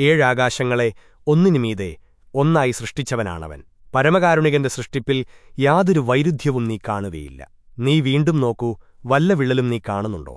ഏഴാകാശങ്ങളെ ഒന്നിനുമീതെ ഒന്നായി സൃഷ്ടിച്ചവനാണവൻ. പരമകാരുണികന്റെ സൃഷ്ടിപ്പിൽ യാതൊരു വൈരുദ്ധ്യവും നീ കാണുകയില്ല. നീ വീണ്ടും നോക്കൂ വല്ല വിള്ളലും നീ കാണുന്നുണ്ടോ?